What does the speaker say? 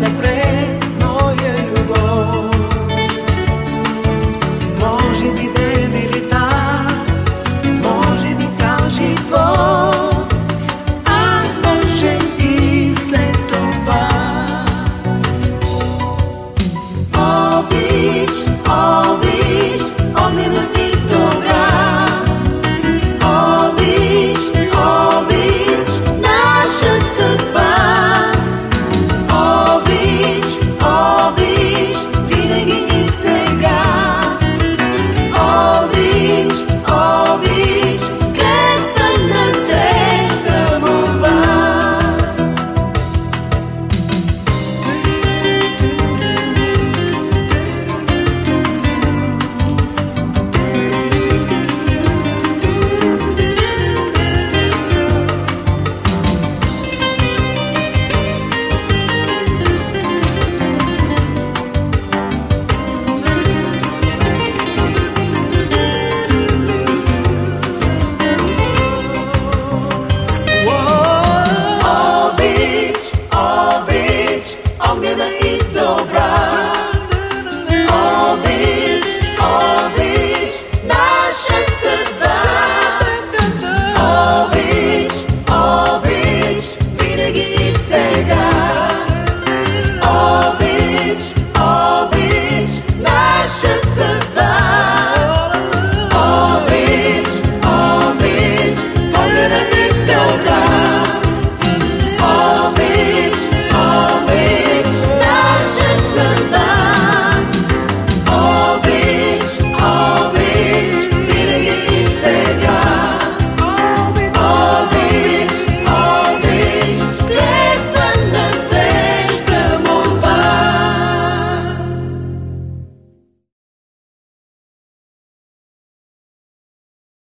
é survive.